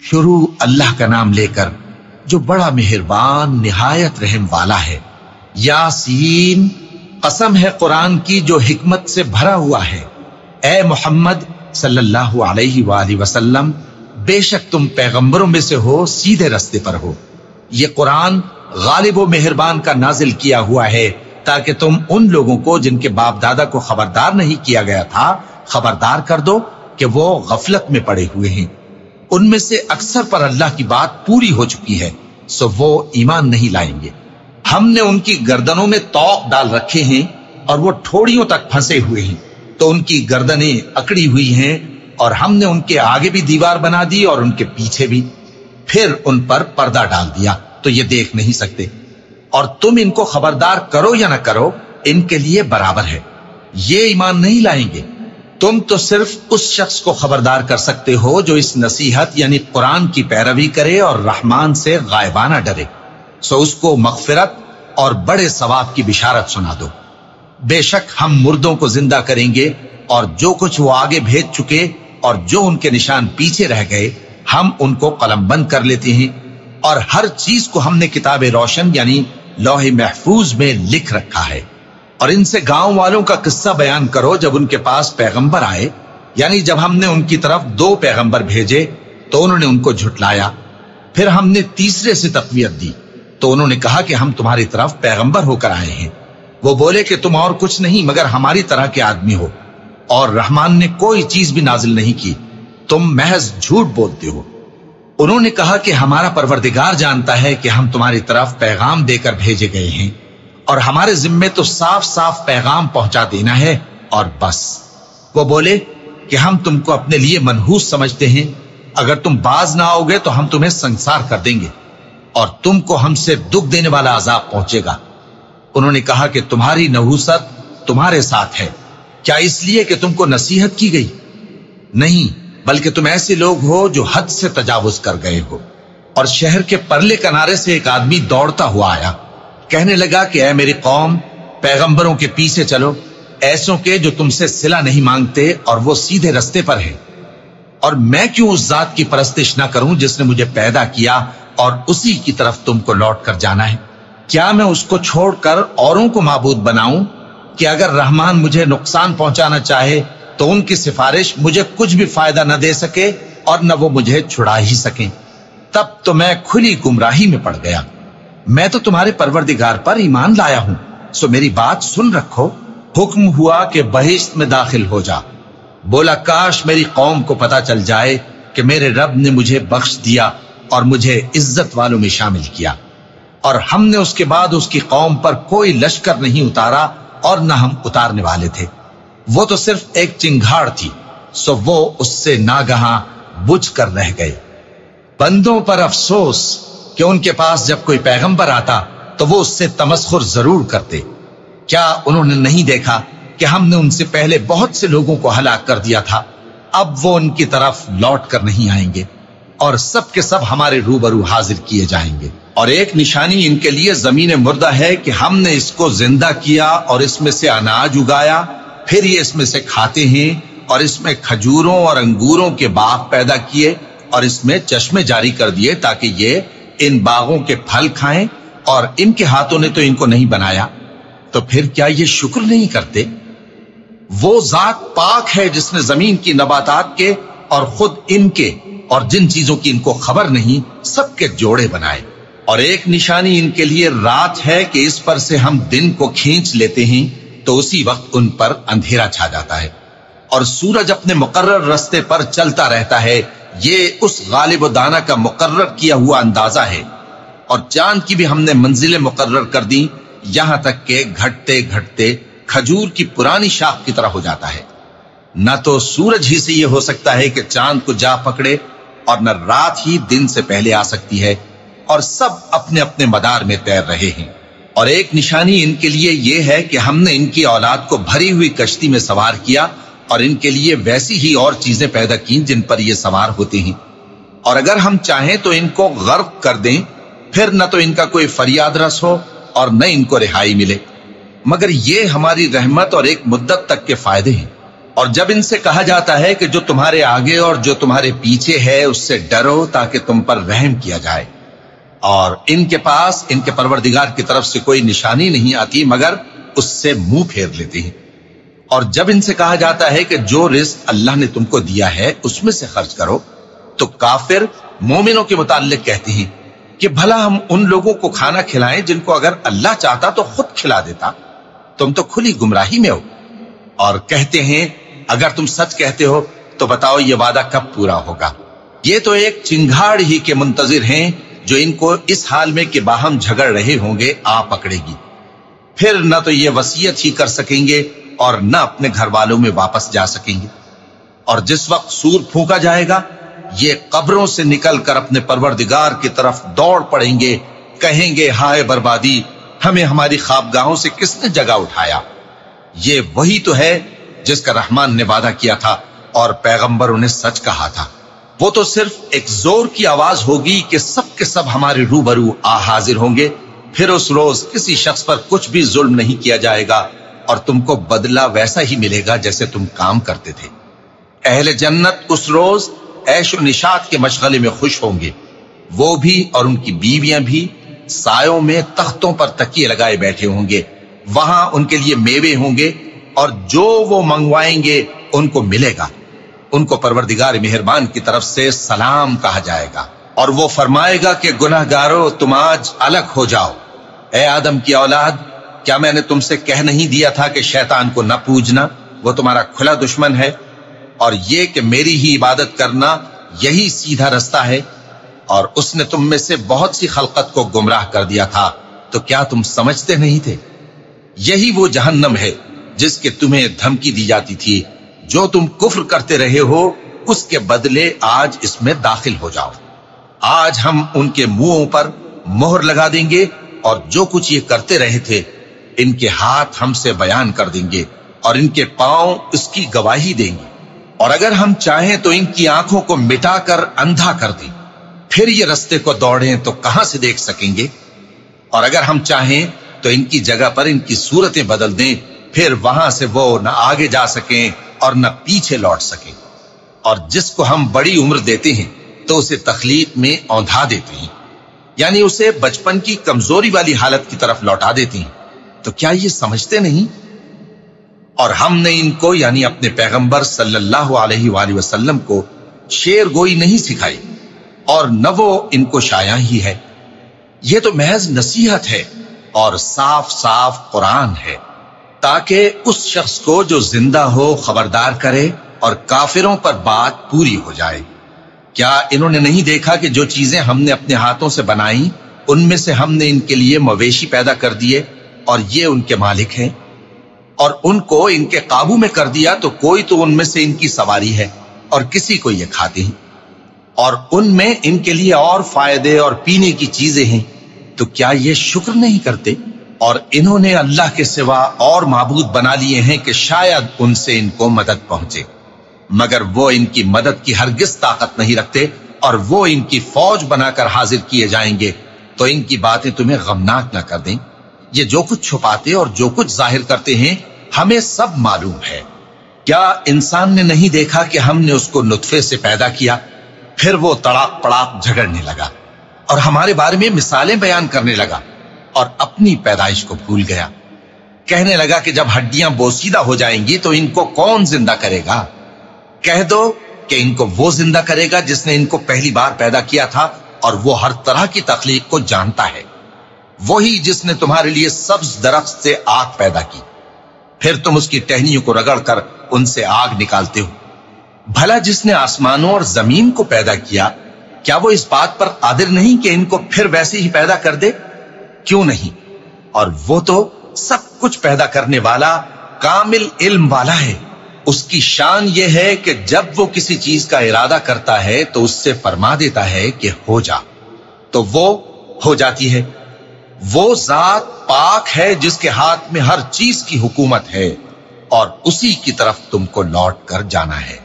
شروع اللہ کا نام لے کر جو بڑا مہربان، نہایت رحم والا ہے۔ یاسین، قسم ہے قرآن کی جو حکمت سے بھرا ہوا ہے۔ اے محمد صلی اللہ علیہ وآلہ وسلم، بے شک تم پیغمبروں میں سے ہو، سیدھے رستے پر ہو۔ یہ قرآن غالب و مہربان کا نازل کیا ہوا ہے۔ تاکہ تم ان لوگوں کو جن کے باپ دادا کو خبردار نہیں کیا گیا تھا، خبردار کر دو کہ وہ غفلت میں پڑے ہوئے ہیں۔ ان میں سے اکثر پر اللہ کی بات پوری ہو چکی ہے، سو وہ ایمان نہیں لائیں گے۔ ہم نے ان کی گردنوں میں توق ڈال رکھے ہیں اور وہ ٹھوڑیوں تک پھنسے ہوئے ہیں۔ تو ان کی گردنیں اکڑی ہوئی ہیں اور ہم نے ان کے آگے بھی دیوار بنا دی اور ان کے پیچھے بھی۔ پھر ان پر پردہ ڈال دیا، تو یہ دیکھ نہیں سکتے۔ اور تم ان کو خبردار کرو یا نہ کرو، ان کے لیے برابر ہے۔ یہ ایمان نہیں لائیں گے۔ تم تو صرف اس شخص کو خبردار کر سکتے ہو جو اس نصیحت یعنی قرآن کی پیروی کرے اور رحمان سے غائبانہ ڈرے۔ سو اس کو مغفرت اور بڑے ثواب کی بشارت سنا دو۔ بے شک ہم مردوں کو زندہ کریں گے اور جو کچھ وہ آگے بھیج چکے اور جو ان کے نشان پیچھے رہ گئے، ہم ان کو قلم بند کر لیتے ہیں اور ہر چیز کو ہم نے کتاب روشن یعنی لوح محفوظ میں لکھ رکھا ہے۔ اور ان سے گاؤں والوں کا قصہ بیان کرو جب ان کے پاس پیغمبر آئے۔ یعنی جب ہم نے ان کی طرف دو پیغمبر بھیجے تو انہوں نے ان کو جھٹلایا۔ پھر ہم نے تیسرے سے تقویت دی۔ تو انہوں نے کہا کہ ہم تمہاری طرف پیغمبر ہو کر آئے ہیں۔ وہ بولے کہ تم اور کچھ نہیں، مگر ہماری طرح کے آدمی ہو۔ اور رحمان نے کوئی چیز بھی نازل نہیں کی۔ تم محض جھوٹ بولتے ہو۔ انہوں نے کہا کہ ہمارا پروردگار جانتا ہے کہ ہم تمہاری طرف پیغام دے کر بھیجے گئے ہیں۔ اور ہمارے ذمے تو صاف صاف پیغام پہنچا دینا ہے اور بس۔ وہ بولے کہ ہم تم کو اپنے لیے منحوس سمجھتے ہیں۔ اگر تم باز نہ آؤ گے تو ہم تمہیں سنسار کر دیں گے اور تم کو ہم سے دکھ دینے والا عذاب پہنچے گا۔ انہوں نے کہا کہ تمہاری نحوست تمہارے ساتھ ہے۔ کیا اس لیے کہ تم کو نصیحت کی گئی؟ نہیں، بلکہ تم ایسے لوگ ہو جو حد سے تجاوز کر گئے ہو۔ اور شہر کے پرلے کنارے سے ایک آدمی دوڑتا ہوا آیا۔ کہنے لگا کہ اے میری قوم، پیغمبروں کے پیچھے چلو، ایسوں کے جو تم سے سلا نہیں مانگتے اور وہ سیدھے رستے پر ہیں۔ اور میں کیوں اس ذات کی پرستش نہ کروں جس نے مجھے پیدا کیا اور اسی کی طرف تم کو لوٹ کر جانا ہے؟ کیا میں اس کو چھوڑ کر اوروں کو معبود بناؤں؟ کہ اگر رحمان مجھے نقصان پہنچانا چاہے تو ان کی سفارش مجھے کچھ بھی فائدہ نہ دے سکے اور نہ وہ مجھے چھڑا ہی سکیں۔ تب تو میں کھلی گمراہی میں پڑ گیا۔ میں تو تمہارے پروردگار پر ایمان لایا ہوں۔ سو میری بات سن رکھو، حکم ہوا کہ بہشت میں داخل ہو جا۔ بولا، کاش میری قوم کو پتا چل جائے کہ میرے رب نے مجھے بخش دیا اور مجھے عزت والوں میں شامل کیا۔ اور ہم نے اس کے بعد اس کی قوم پر کوئی لشکر نہیں اتارا اور نہ ہم اتارنے والے تھے۔ وہ تو صرف ایک چنگھاڑ تھی، سو وہ اس سے ناگہاں بجھ کر رہ گئے۔ بندوں پر افسوس کہ ان کے پاس جب کوئی پیغمبر آتا تو وہ اس سے تمسخر ضرور کرتے۔ کیا انہوں نے نہیں دیکھا کہ ہم نے ان سے پہلے بہت سے لوگوں کو ہلاک کر دیا تھا؟ اب وہ ان کی طرف لوٹ کر نہیں آئیں گے اور سب کے سب ہمارے روبرو حاضر کیے جائیں گے۔ اور ایک نشانی ان کے لیے زمین مردہ ہے کہ ہم نے اس کو زندہ کیا اور اس میں سے اناج اگایا، پھر یہ اس میں سے کھاتے ہیں اور اس میں کھجوروں اور انگوروں کے باغ پیدا کیے اور اس میں چشمے جاری کر دیے تاکہ یہ ان باغوں کے پھل کھائیں اور ان کے ہاتھوں نے تو ان کو نہیں بنایا، تو پھر کیا یہ شکر نہیں کرتے؟ وہ ذات پاک ہے جس نے زمین کی نباتات کے اور خود ان کے اور جن چیزوں کی ان کو خبر نہیں، سب کے جوڑے بنائے۔ اور ایک نشانی ان کے لیے رات ہے کہ اس پر سے ہم دن کو کھینچ لیتے ہیں، تو اسی وقت ان پر اندھیرا چھا جاتا ہے۔ اور سورج اپنے مقرر رستے پر چلتا رہتا ہے یہ اس غالب و دانا کا مقرر کیا ہوا اندازہ ہے۔ اور چاند کی بھی ہم نے منزلیں مقرر کر دی یہاں تک کہ گھٹتے گھٹتے کھجور کی پرانی شاخ کی طرح ہو جاتا ہے۔ نہ تو سورج ہی سے یہ ہو سکتا ہے کہ چاند کو جا پکڑے اور نہ رات ہی دن سے پہلے آ سکتی ہے اور سب اپنے اپنے مدار میں تیر رہے ہیں۔ اور ایک نشانی ان کے لیے یہ ہے کہ ہم نے ان کی اولاد کو بھری ہوئی کشتی میں سوار کیا اور ان کے لیے ویسی ہی اور چیزیں پیدا کی جن پر یہ سوار ہوتے ہیں۔ اور اگر ہم چاہیں تو ان کو غرق کر دیں، پھر نہ تو ان کا کوئی فریاد رس ہو اور نہ ان کو رہائی ملے۔ مگر یہ ہماری رحمت اور ایک مدت تک کے فائدے ہیں۔ اور جب ان سے کہا جاتا ہے کہ جو تمہارے آگے اور جو تمہارے پیچھے ہے، اس سے ڈرو تاکہ تم پر رحم کیا جائے۔ اور ان کے پاس، ان کے پروردگار کی طرف سے کوئی نشانی نہیں آتی، مگر اس سے منہ پھیر لیتے ہیں۔ اور جب ان سے کہا جاتا ہے کہ جو رزق اللہ نے تم کو دیا ہے، اس میں سے خرچ کرو، تو کافر مومنوں کے متعلق کہتے ہیں کہ بھلا ہم ان لوگوں کو کھانا کھلائیں جن کو اگر اللہ چاہتا تو خود کھلا دیتا۔ تم تو کھلی گمراہی میں ہو۔ اور کہتے ہیں، اگر تم سچ کہتے ہو تو بتاؤ یہ وعدہ کب پورا ہوگا۔ یہ تو ایک چنگاڑ ہی کے منتظر ہیں جو ان کو اس حال میں کہ باہم جھگڑ رہے ہوں گے، آ پکڑے گی۔ پھر نہ تو یہ وسیعت ہی کر سکیں گے اور نہ اپنے گھر والوں میں واپس جا سکیں گے۔ اور جس وقت سور پھونکا جائے گا، یہ قبروں سے نکل کر اپنے پروردگار کی طرف دوڑ پڑیں گے، کہیں گے، ہائے بربادی، ہمیں ہماری خوابگاہوں سے کس نے جگہ اٹھایا؟ یہ وہی تو ہے جس کا رحمان نے وعدہ کیا تھا اور پیغمبروں نے سچ کہا تھا۔ وہ تو صرف ایک زور کی آواز ہوگی کہ سب کے سب ہمارے روبرو آ حاضر ہوں گے۔ پھر اس روز کسی شخص پر کچھ بھی ظلم نہیں کیا جائے گا۔ اور تم کو بدلہ ویسا ہی ملے گا جیسے تم کام کرتے تھے۔ اہل جنت اس روز ایش و نشاد کے مشغلے میں خوش ہوں گے۔ وہ بھی اور ان کی بیویاں بھی سایوں میں تختوں پر تکیے لگائے بیٹھے ہوں گے۔ وہاں ان کے لیے میوے ہوں گے اور جو وہ منگوائیں گے ان کو ملے گا۔ ان کو پروردگار مہربان کی طرف سے سلام کہا جائے گا۔ اور وہ فرمائے گا کہ گناہ گارو تم آج الگ ہو جاؤ۔ اے آدم کی اولاد کیا میں نے تم سے کہہ نہیں دیا تھا کہ شیطان کو نہ پوجنا؟ وہ تمہارا کھلا دشمن ہے اور یہ کہ میری ہی عبادت کرنا یہی سیدھا رستہ ہے اور اس نے تم میں سے بہت سی خلقت کو گمراہ کر دیا تھا، تو کیا تم سمجھتے نہیں تھے؟ یہی وہ جہنم ہے جس کے تمہیں دھمکی دی جاتی تھی۔ جو تم کفر کرتے رہے ہو، اس کے بدلے آج اس میں داخل ہو جاؤ۔ آج ہم ان کے منہوں پر مہر لگا دیں گے اور جو کچھ یہ کرتے رہے تھے ان کے ہاتھ ہم سے بیان کر دیں گے اور ان کے پاؤں اس کی گواہی دیں گے۔ اور اگر ہم چاہیں تو ان کی آنکھوں کو مٹا کر اندھا کر دیں۔ پھر یہ رستے کو دوڑیں تو کہاں سے دیکھ سکیں گے؟ اور اگر ہم چاہیں تو ان کی جگہ پر ان کی صورتیں بدل دیں، پھر وہاں سے وہ نہ آگے جا سکیں اور نہ پیچھے لوٹ سکیں۔ اور جس کو ہم بڑی عمر دیتے ہیں تو اسے تخلیق میں اوندھا دیتے ہیں۔ یعنی اسے بچپن کی کمزوری والی حالت کی طرف لوٹا دیتے ہیں۔ تو کیا یہ سمجھتے نہیں؟ اور ہم نے ان کو یعنی اپنے پیغمبر صلی اللہ علیہ وآلہ وسلم کو شیر گوئی نہیں سکھائی، اور نہ وہ ان کو شایا ہی ہے۔ یہ تو محض نصیحت ہے اور صاف صاف قرآن ہے، تاکہ اس شخص کو جو زندہ ہو خبردار کرے اور کافروں پر بات پوری ہو جائے۔ کیا انہوں نے نہیں دیکھا کہ جو چیزیں ہم نے اپنے ہاتھوں سے بنائی ان میں سے ہم نے ان کے لیے مویشی پیدا کر دیے؟ اور یہ ان کے مالک ہیں۔ اور ان کو ان کے قابو میں کر دیا تو کوئی تو ان میں سے ان کی سواری ہے اور کسی کو یہ کھاتے ہیں۔ اور ان میں ان کے لیے اور فائدے اور پینے کی چیزیں ہیں۔ تو کیا یہ شکر نہیں کرتے؟ اور انہوں نے اللہ کے سوا اور معبود بنا لیے ہیں کہ شاید ان سے ان کو مدد پہنچے۔ مگر وہ ان کی مدد کی ہرگز طاقت نہیں رکھتے اور وہ ان کی فوج بنا کر حاضر کیے جائیں گے۔ تو ان کی باتیں تمہیں غمناک نہ کر دیں۔ یہ جو کچھ چھپاتے اور جو کچھ ظاہر کرتے ہیں، ہمیں سب معلوم ہے۔ کیا انسان نے نہیں دیکھا کہ ہم نے اس کو نطفے سے پیدا کیا؟ پھر وہ تڑاک پڑاک جھگڑنے لگا اور ہمارے بارے میں مثالیں بیان کرنے لگا اور اپنی پیدائش کو بھول گیا۔ کہنے لگا کہ جب ہڈیاں بوسیدہ ہو جائیں گی تو ان کو کون زندہ کرے گا؟ کہہ دو کہ ان کو وہ زندہ کرے گا جس نے ان کو پہلی بار پیدا کیا تھا اور وہ ہر طرح کی تخلیق کو جانتا ہے۔ وہی جس نے تمہارے لیے سبز درخت سے آگ پیدا کی۔ پھر تم اس کی ٹہنیوں کو رگڑ کر ان سے آگ نکالتے ہو۔ بھلا جس نے آسمانوں اور زمین کو پیدا کیا کیا وہ اس بات پر قادر نہیں کہ ان کو پھر ویسے ہی پیدا کر دے؟ کیوں نہیں؟ اور وہ تو سب کچھ پیدا کرنے والا کامل علم والا ہے۔ اس کی شان یہ ہے کہ جب وہ کسی چیز کا ارادہ کرتا ہے تو اس سے فرما دیتا ہے کہ ہو جا۔ تو وہ ہو جاتی ہے۔ وہ ذات پاک ہے جس کے ہاتھ میں ہر چیز کی حکومت ہے اور اسی کی طرف تم کو لوٹ کر جانا ہے۔